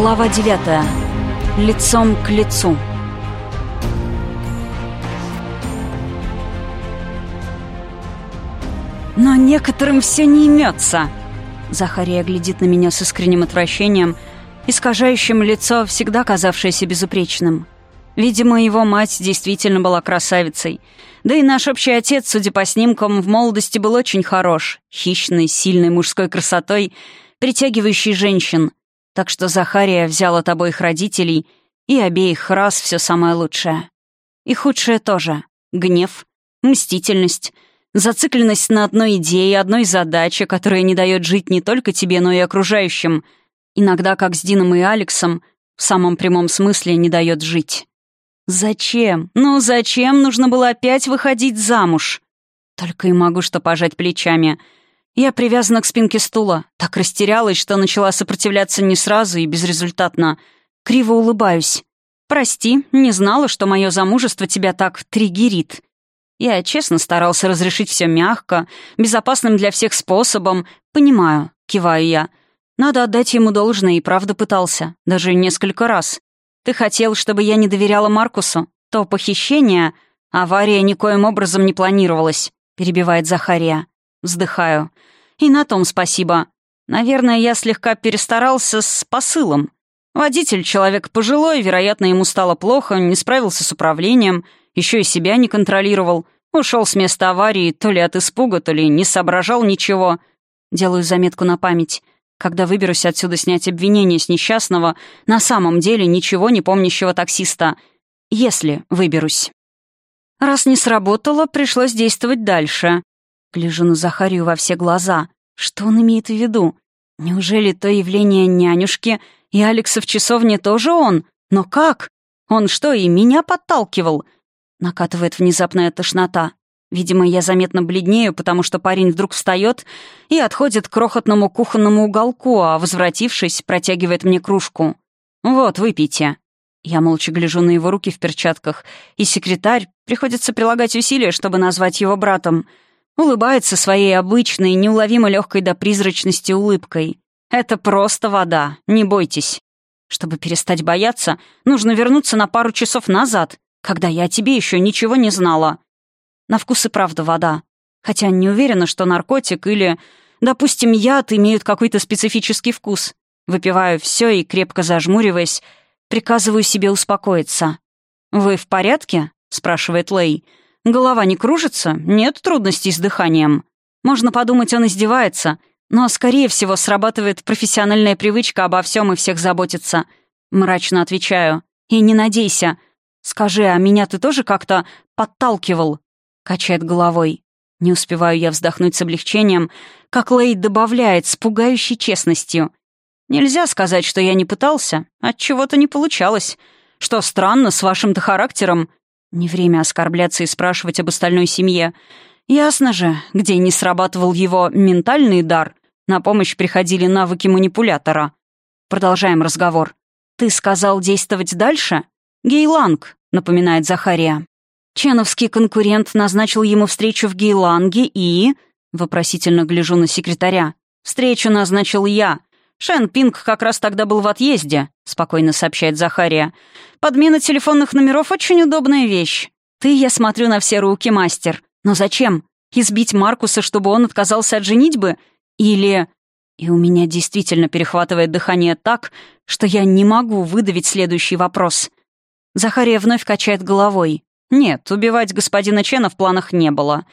Глава девятая. Лицом к лицу. Но некоторым все не имется. Захария глядит на меня с искренним отвращением, искажающим лицо, всегда казавшееся безупречным. Видимо, его мать действительно была красавицей. Да и наш общий отец, судя по снимкам, в молодости был очень хорош, хищный, сильной мужской красотой, притягивающий женщин. Так что Захария взял от обоих родителей и обеих раз все самое лучшее. И худшее тоже. Гнев, мстительность, зацикленность на одной идее, одной задаче, которая не дает жить не только тебе, но и окружающим. Иногда, как с Дином и Алексом, в самом прямом смысле не дает жить. Зачем? Ну зачем нужно было опять выходить замуж? Только и могу что пожать плечами. Я привязана к спинке стула. Так растерялась, что начала сопротивляться не сразу и безрезультатно. Криво улыбаюсь. «Прости, не знала, что мое замужество тебя так триггерит». Я честно старался разрешить все мягко, безопасным для всех способом. «Понимаю», — киваю я. Надо отдать ему должное, и правда пытался. Даже несколько раз. Ты хотел, чтобы я не доверяла Маркусу? То похищение... Авария никоим образом не планировалась, перебивает Захария. Вздыхаю. И на том спасибо. Наверное, я слегка перестарался с посылом. Водитель — человек пожилой, вероятно, ему стало плохо, не справился с управлением, еще и себя не контролировал, ушел с места аварии то ли от испуга, то ли не соображал ничего. Делаю заметку на память когда выберусь отсюда снять обвинение с несчастного, на самом деле ничего не помнящего таксиста. Если выберусь. Раз не сработало, пришлось действовать дальше. Гляжу на Захарию во все глаза. Что он имеет в виду? Неужели то явление нянюшки и Алекса в часовне тоже он? Но как? Он что, и меня подталкивал? Накатывает внезапная тошнота. Видимо, я заметно бледнею, потому что парень вдруг встает и отходит к крохотному кухонному уголку, а, возвратившись, протягивает мне кружку. «Вот, выпейте». Я молча гляжу на его руки в перчатках, и секретарь, приходится прилагать усилия, чтобы назвать его братом, улыбается своей обычной, неуловимо легкой до призрачности улыбкой. «Это просто вода, не бойтесь». Чтобы перестать бояться, нужно вернуться на пару часов назад, когда я о тебе еще ничего не знала. На вкус и правда вода. Хотя не уверена, что наркотик или, допустим, яд имеют какой-то специфический вкус. Выпиваю все и, крепко зажмуриваясь, приказываю себе успокоиться. «Вы в порядке?» — спрашивает Лей. «Голова не кружится? Нет трудностей с дыханием?» Можно подумать, он издевается, но, скорее всего, срабатывает профессиональная привычка обо всем и всех заботиться. Мрачно отвечаю. «И не надейся. Скажи, а меня ты тоже как-то подталкивал?» Качает головой. Не успеваю я вздохнуть с облегчением, как Лейд добавляет с пугающей честностью. Нельзя сказать, что я не пытался. От чего-то не получалось. Что странно с вашим-то характером. Не время оскорбляться и спрашивать об остальной семье. Ясно же, где не срабатывал его ментальный дар, на помощь приходили навыки манипулятора. Продолжаем разговор. «Ты сказал действовать дальше?» «Гейланг», — напоминает Захария. Ченовский конкурент назначил ему встречу в Гейланге и... Вопросительно гляжу на секретаря. «Встречу назначил я. Шен Пинг как раз тогда был в отъезде», — спокойно сообщает Захария. «Подмена телефонных номеров — очень удобная вещь. Ты, я смотрю, на все руки, мастер. Но зачем? Избить Маркуса, чтобы он отказался от женитьбы? Или...» И у меня действительно перехватывает дыхание так, что я не могу выдавить следующий вопрос. Захария вновь качает головой. Нет, убивать господина Чена в планах не было.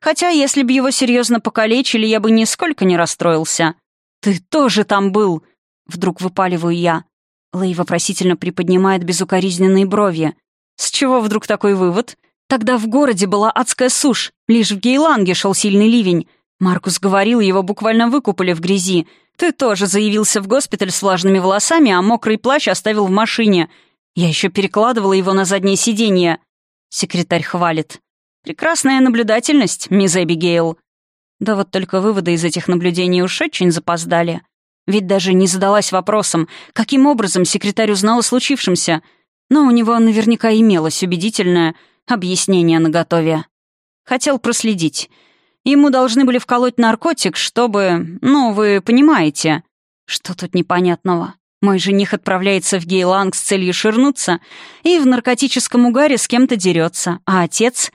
Хотя, если бы его серьезно покалечили, я бы нисколько не расстроился. «Ты тоже там был!» Вдруг выпаливаю я. Лэй вопросительно приподнимает безукоризненные брови. «С чего вдруг такой вывод? Тогда в городе была адская сушь. Лишь в Гейланге шел сильный ливень. Маркус говорил, его буквально выкупали в грязи. Ты тоже заявился в госпиталь с влажными волосами, а мокрый плащ оставил в машине. Я еще перекладывала его на заднее сиденье. Секретарь хвалит. «Прекрасная наблюдательность, мисс Эбигейл». Да вот только выводы из этих наблюдений уж очень запоздали. Ведь даже не задалась вопросом, каким образом секретарь узнал о случившемся. Но у него наверняка имелось убедительное объяснение наготове. Хотел проследить. Ему должны были вколоть наркотик, чтобы... Ну, вы понимаете. Что тут непонятного? Мой жених отправляется в Гейланг с целью ширнуться и в наркотическом угаре с кем-то дерется, а отец...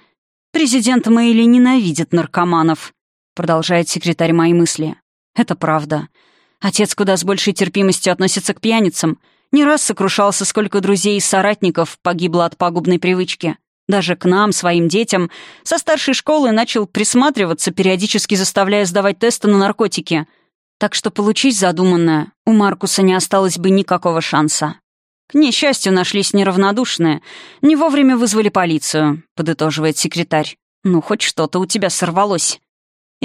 Президент Мэйли ненавидит наркоманов, продолжает секретарь мои мысли. Это правда. Отец куда с большей терпимостью относится к пьяницам. Не раз сокрушался, сколько друзей и соратников погибло от пагубной привычки. Даже к нам, своим детям, со старшей школы начал присматриваться, периодически заставляя сдавать тесты на наркотики. Так что получить задуманное у Маркуса не осталось бы никакого шанса. К несчастью, нашлись неравнодушные. Не вовремя вызвали полицию, подытоживает секретарь. Ну, хоть что-то у тебя сорвалось.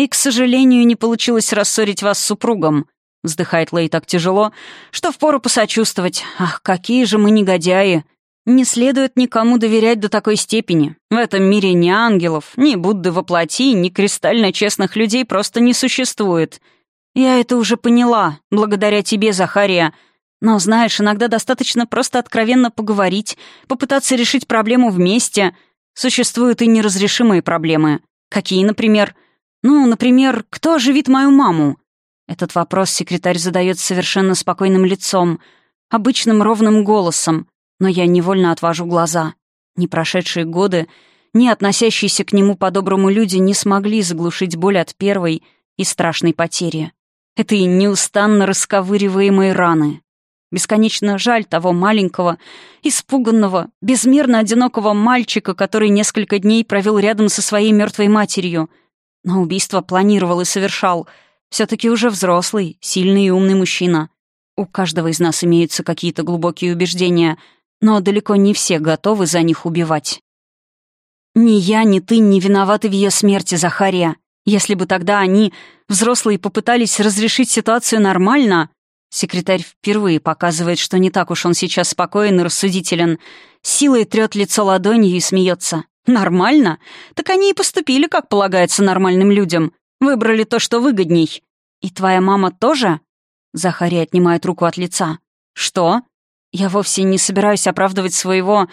И, к сожалению, не получилось рассорить вас с супругом. Вздыхает Лей так тяжело, что впору посочувствовать. Ах, какие же мы негодяи. Не следует никому доверять до такой степени. В этом мире ни ангелов, ни Будды во плоти, ни кристально честных людей просто не существует. Я это уже поняла, благодаря тебе, Захария, но, знаешь, иногда достаточно просто откровенно поговорить, попытаться решить проблему вместе. Существуют и неразрешимые проблемы. Какие, например? Ну, например, кто оживит мою маму? Этот вопрос секретарь задает совершенно спокойным лицом, обычным ровным голосом, но я невольно отвожу глаза. Не прошедшие годы, ни относящиеся к нему по-доброму люди не смогли заглушить боль от первой и страшной потери. Это и неустанно расковыриваемые раны. Бесконечно жаль того маленького, испуганного, безмерно одинокого мальчика, который несколько дней провел рядом со своей мертвой матерью. Но убийство планировал и совершал. Все-таки уже взрослый, сильный и умный мужчина. У каждого из нас имеются какие-то глубокие убеждения, но далеко не все готовы за них убивать. Ни я, ни ты не виноваты в ее смерти, Захария. Если бы тогда они, взрослые, попытались разрешить ситуацию нормально, Секретарь впервые показывает, что не так уж он сейчас спокоен и рассудителен. Силой трет лицо ладонью и смеется. «Нормально? Так они и поступили, как полагается нормальным людям. Выбрали то, что выгодней. И твоя мама тоже?» Захарий отнимает руку от лица. «Что? Я вовсе не собираюсь оправдывать своего...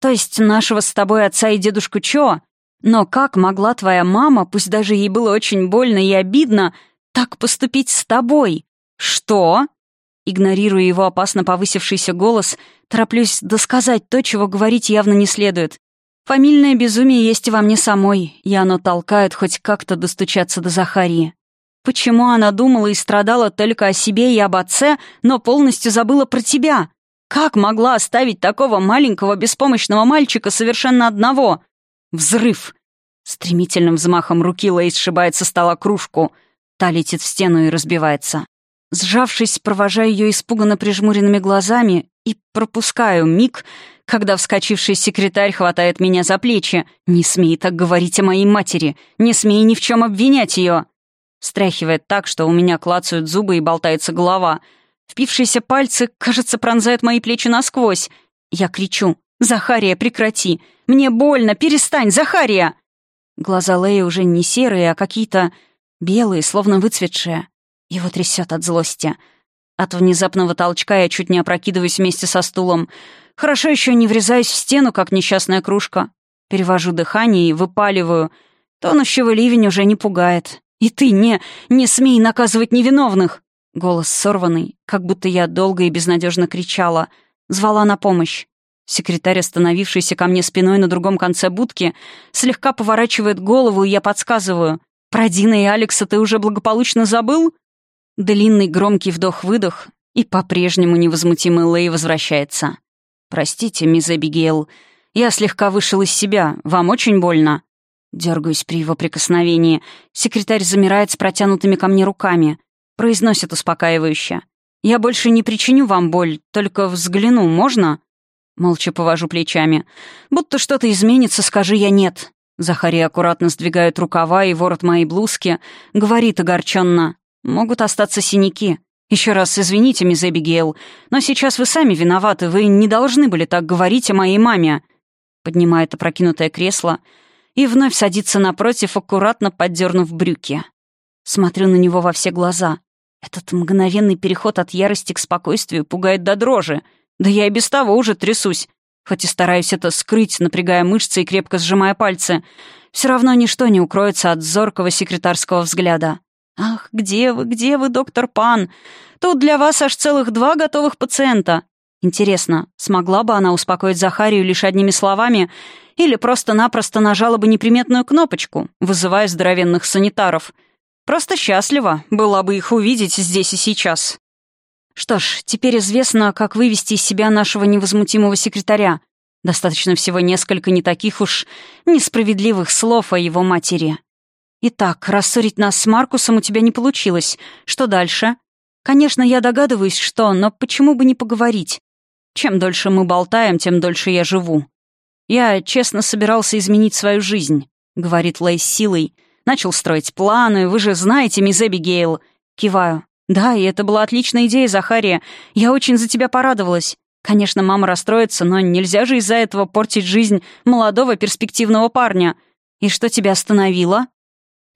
То есть нашего с тобой отца и дедушку Чо. Но как могла твоя мама, пусть даже ей было очень больно и обидно, так поступить с тобой? Что?» Игнорируя его опасно повысившийся голос, тороплюсь досказать то, чего говорить явно не следует. Фамильное безумие есть и во мне самой, и оно толкает хоть как-то достучаться до Захарии. Почему она думала и страдала только о себе и об отце, но полностью забыла про тебя? Как могла оставить такого маленького беспомощного мальчика совершенно одного? Взрыв! Стремительным взмахом руки Лейс сшибает со стола кружку. Та летит в стену и разбивается. Сжавшись, провожаю ее испуганно прижмуренными глазами и пропускаю миг, когда вскочивший секретарь хватает меня за плечи. «Не смей так говорить о моей матери! Не смей ни в чем обвинять ее!» Стряхивает так, что у меня клацают зубы и болтается голова. Впившиеся пальцы, кажется, пронзают мои плечи насквозь. Я кричу. «Захария, прекрати! Мне больно! Перестань, Захария!» Глаза Леи уже не серые, а какие-то белые, словно выцветшие. Его трясет от злости. От внезапного толчка я чуть не опрокидываюсь вместе со стулом. Хорошо еще не врезаюсь в стену, как несчастная кружка. Перевожу дыхание и выпаливаю. Тонущего ливень уже не пугает. И ты не, не смей наказывать невиновных. Голос сорванный, как будто я долго и безнадежно кричала. Звала на помощь. Секретарь, остановившийся ко мне спиной на другом конце будки, слегка поворачивает голову, и я подсказываю. «Про Дина и Алекса ты уже благополучно забыл?» Длинный громкий вдох-выдох, и по-прежнему невозмутимый Лэй возвращается. «Простите, мисс Эбигейл, я слегка вышел из себя. Вам очень больно?» Дергаюсь при его прикосновении. Секретарь замирает с протянутыми ко мне руками. Произносит успокаивающе. «Я больше не причиню вам боль, только взгляну, можно?» Молча повожу плечами. «Будто что-то изменится, скажи я нет». Захария аккуратно сдвигает рукава и ворот моей блузки, говорит огорченно. Могут остаться синяки. Еще раз извините, мисс Эбигейл, но сейчас вы сами виноваты, вы не должны были так говорить о моей маме». Поднимает опрокинутое кресло и вновь садится напротив, аккуратно поддернув брюки. Смотрю на него во все глаза. Этот мгновенный переход от ярости к спокойствию пугает до дрожи. Да я и без того уже трясусь. Хоть и стараюсь это скрыть, напрягая мышцы и крепко сжимая пальцы, все равно ничто не укроется от зоркого секретарского взгляда. «Ах, где вы, где вы, доктор Пан? Тут для вас аж целых два готовых пациента. Интересно, смогла бы она успокоить Захарию лишь одними словами или просто-напросто нажала бы неприметную кнопочку, вызывая здоровенных санитаров? Просто счастлива была бы их увидеть здесь и сейчас. Что ж, теперь известно, как вывести из себя нашего невозмутимого секретаря. Достаточно всего несколько не таких уж несправедливых слов о его матери. Итак, рассорить нас с Маркусом у тебя не получилось. Что дальше? Конечно, я догадываюсь, что, но почему бы не поговорить? Чем дольше мы болтаем, тем дольше я живу. Я честно собирался изменить свою жизнь, говорит Лэй с силой. Начал строить планы, вы же знаете, мисс Эбигейл. Киваю. Да, и это была отличная идея, Захария. Я очень за тебя порадовалась. Конечно, мама расстроится, но нельзя же из-за этого портить жизнь молодого перспективного парня. И что тебя остановило?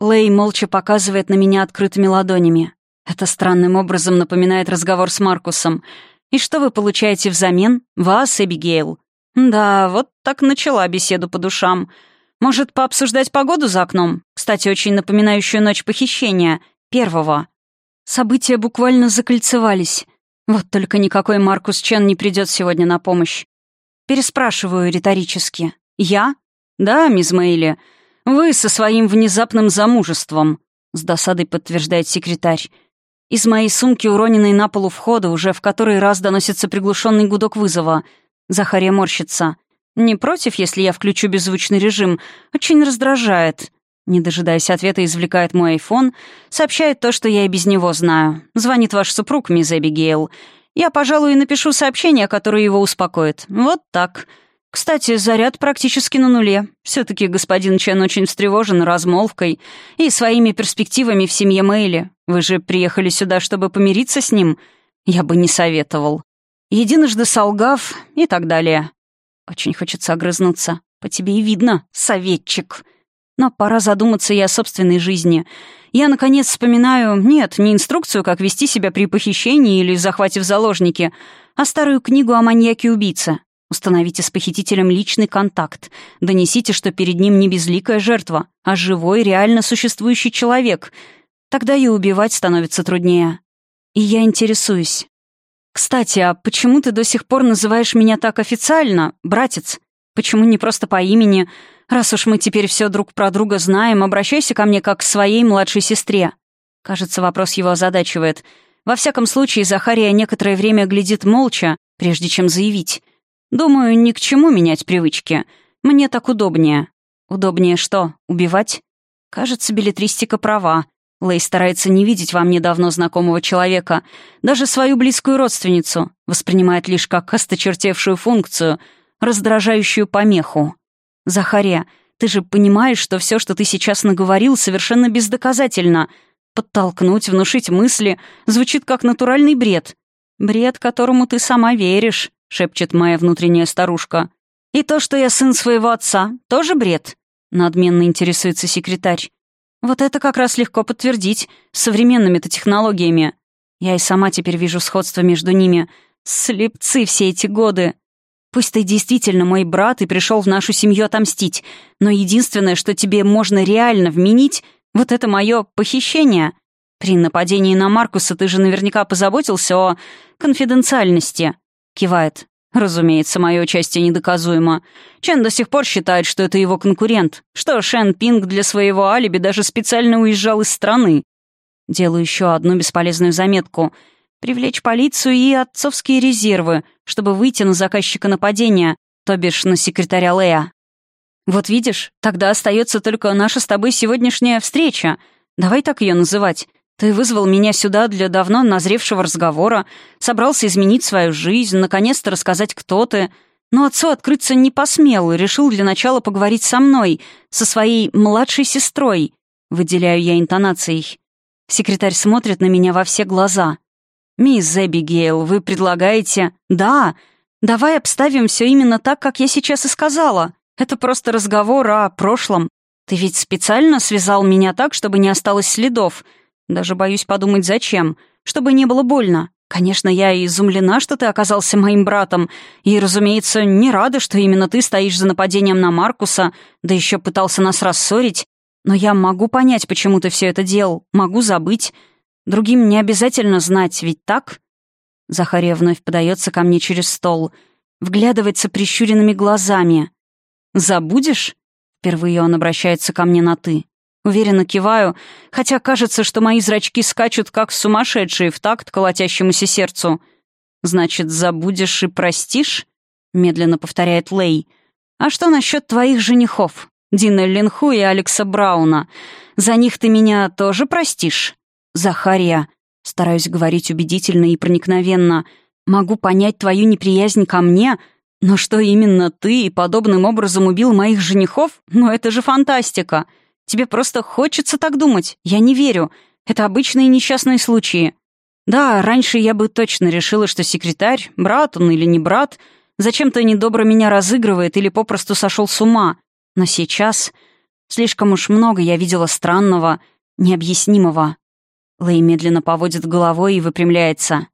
Лэй молча показывает на меня открытыми ладонями. Это странным образом напоминает разговор с Маркусом. И что вы получаете взамен? Вас, Эбигейл. Да, вот так начала беседу по душам. Может, пообсуждать погоду за окном? Кстати, очень напоминающую ночь похищения. Первого. События буквально закольцевались. Вот только никакой Маркус Чен не придет сегодня на помощь. Переспрашиваю риторически. «Я?» «Да, мисс Мэйли. Вы со своим внезапным замужеством», — с досадой подтверждает секретарь. Из моей сумки, уроненной на полу входа, уже в который раз доносится приглушенный гудок вызова. Захария морщится. «Не против, если я включу беззвучный режим? Очень раздражает». Не дожидаясь ответа, извлекает мой айфон, сообщает то, что я и без него знаю. Звонит ваш супруг, мисс Эбигейл. Я, пожалуй, напишу сообщение, которое его успокоит. Вот так. Кстати, заряд практически на нуле. Все-таки господин Чен очень встревожен размолвкой и своими перспективами в семье Мэйли. Вы же приехали сюда, чтобы помириться с ним? Я бы не советовал. Единожды солгав и так далее. Очень хочется огрызнуться. По тебе и видно, советчик. Но пора задуматься и о собственной жизни. Я, наконец, вспоминаю, нет, не инструкцию, как вести себя при похищении или захвате в заложники, а старую книгу о маньяке-убийце. Установите с похитителем личный контакт. Донесите, что перед ним не безликая жертва, а живой, реально существующий человек. Тогда и убивать становится труднее. И я интересуюсь. «Кстати, а почему ты до сих пор называешь меня так официально, братец? Почему не просто по имени? Раз уж мы теперь все друг про друга знаем, обращайся ко мне как к своей младшей сестре». Кажется, вопрос его озадачивает. Во всяком случае, Захария некоторое время глядит молча, прежде чем заявить. Думаю, ни к чему менять привычки. Мне так удобнее. Удобнее что, убивать? Кажется, билетристика права. Лей старается не видеть во мне давно знакомого человека. Даже свою близкую родственницу воспринимает лишь как осточертевшую функцию, раздражающую помеху. «Захария, ты же понимаешь, что все, что ты сейчас наговорил, совершенно бездоказательно. Подтолкнуть, внушить мысли звучит как натуральный бред. Бред, которому ты сама веришь шепчет моя внутренняя старушка. «И то, что я сын своего отца, тоже бред?» Надменно интересуется секретарь. «Вот это как раз легко подтвердить современными-то технологиями. Я и сама теперь вижу сходство между ними. Слепцы все эти годы. Пусть ты действительно мой брат и пришел в нашу семью отомстить, но единственное, что тебе можно реально вменить, вот это мое похищение. При нападении на Маркуса ты же наверняка позаботился о конфиденциальности. Кивает. Разумеется, мое участие недоказуемо. Чен до сих пор считает, что это его конкурент, что Шен Пинг для своего алиби даже специально уезжал из страны. Делаю еще одну бесполезную заметку. Привлечь полицию и отцовские резервы, чтобы выйти на заказчика нападения, то бишь на секретаря Лея. Вот видишь, тогда остается только наша с тобой сегодняшняя встреча. Давай так ее называть. Ты вызвал меня сюда для давно назревшего разговора, собрался изменить свою жизнь, наконец-то рассказать, кто ты. Но отцу открыться не посмел и решил для начала поговорить со мной, со своей младшей сестрой. Выделяю я интонацией. Секретарь смотрит на меня во все глаза. «Мисс Эбигейл, вы предлагаете...» «Да, давай обставим все именно так, как я сейчас и сказала. Это просто разговор о прошлом. Ты ведь специально связал меня так, чтобы не осталось следов». Даже боюсь подумать, зачем. Чтобы не было больно. Конечно, я изумлена, что ты оказался моим братом, и, разумеется, не рада, что именно ты стоишь за нападением на Маркуса, да еще пытался нас рассорить. Но я могу понять, почему ты все это делал, могу забыть. Другим не обязательно знать, ведь так?» Захария вновь подается ко мне через стол, вглядывается прищуренными глазами. «Забудешь?» Впервые он обращается ко мне на «ты». Уверенно киваю, хотя кажется, что мои зрачки скачут, как сумасшедшие, в такт колотящемуся сердцу. «Значит, забудешь и простишь?» — медленно повторяет Лей. «А что насчет твоих женихов? Дина Линху и Алекса Брауна. За них ты меня тоже простишь?» «Захария», — стараюсь говорить убедительно и проникновенно, «могу понять твою неприязнь ко мне, но что именно ты подобным образом убил моих женихов? Ну это же фантастика!» Тебе просто хочется так думать. Я не верю. Это обычные несчастные случаи. Да, раньше я бы точно решила, что секретарь, брат он или не брат, зачем-то недобро меня разыгрывает или попросту сошел с ума. Но сейчас слишком уж много я видела странного, необъяснимого. Лэй медленно поводит головой и выпрямляется.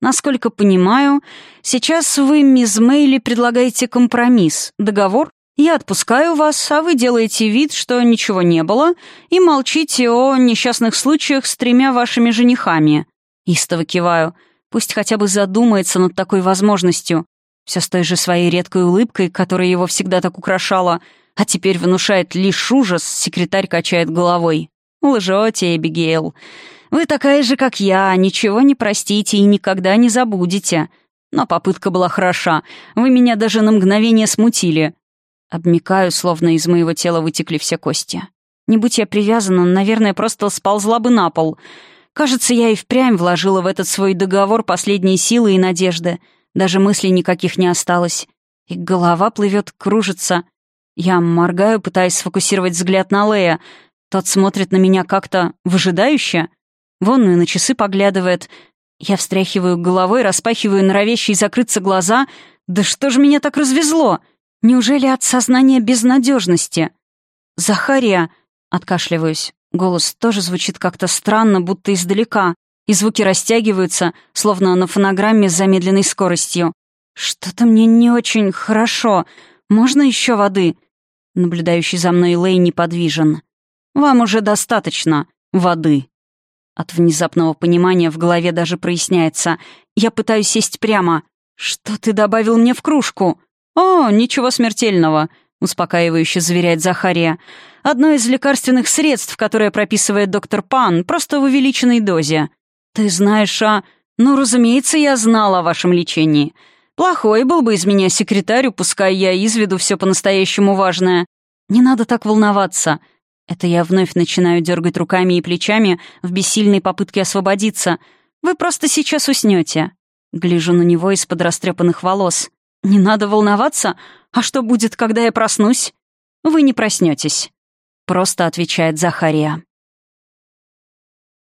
Насколько понимаю, сейчас вы, мисс Мейли, предлагаете компромисс, договор я отпускаю вас, а вы делаете вид, что ничего не было, и молчите о несчастных случаях с тремя вашими женихами. Истово киваю. Пусть хотя бы задумается над такой возможностью. Все с той же своей редкой улыбкой, которая его всегда так украшала, а теперь внушает лишь ужас, секретарь качает головой. «Лжете, Эбигейл. Вы такая же, как я, ничего не простите и никогда не забудете. Но попытка была хороша. Вы меня даже на мгновение смутили. Обмикаю, словно из моего тела вытекли все кости. Не будь я привязана, наверное, просто сползла бы на пол. Кажется, я и впрямь вложила в этот свой договор последние силы и надежды. Даже мыслей никаких не осталось. И голова плывет, кружится. Я моргаю, пытаясь сфокусировать взгляд на Лея. Тот смотрит на меня как-то выжидающе. Вон и на часы поглядывает. Я встряхиваю головой, распахиваю норовящие закрыться глаза. «Да что же меня так развезло?» Неужели от сознания безнадежности? «Захария!» — откашливаюсь. Голос тоже звучит как-то странно, будто издалека, и звуки растягиваются, словно на фонограмме с замедленной скоростью. «Что-то мне не очень хорошо. Можно еще воды?» Наблюдающий за мной Лей неподвижен. «Вам уже достаточно воды». От внезапного понимания в голове даже проясняется. Я пытаюсь сесть прямо. «Что ты добавил мне в кружку?» «О, ничего смертельного», — успокаивающе заверяет Захария. «Одно из лекарственных средств, которое прописывает доктор Пан, просто в увеличенной дозе. Ты знаешь, а... Ну, разумеется, я знала о вашем лечении. Плохой был бы из меня секретарь, упуская я из виду все по-настоящему важное. Не надо так волноваться». Это я вновь начинаю дергать руками и плечами в бессильной попытке освободиться. «Вы просто сейчас уснете». Гляжу на него из-под растрепанных волос. «Не надо волноваться. А что будет, когда я проснусь?» «Вы не проснетесь», — просто отвечает Захария.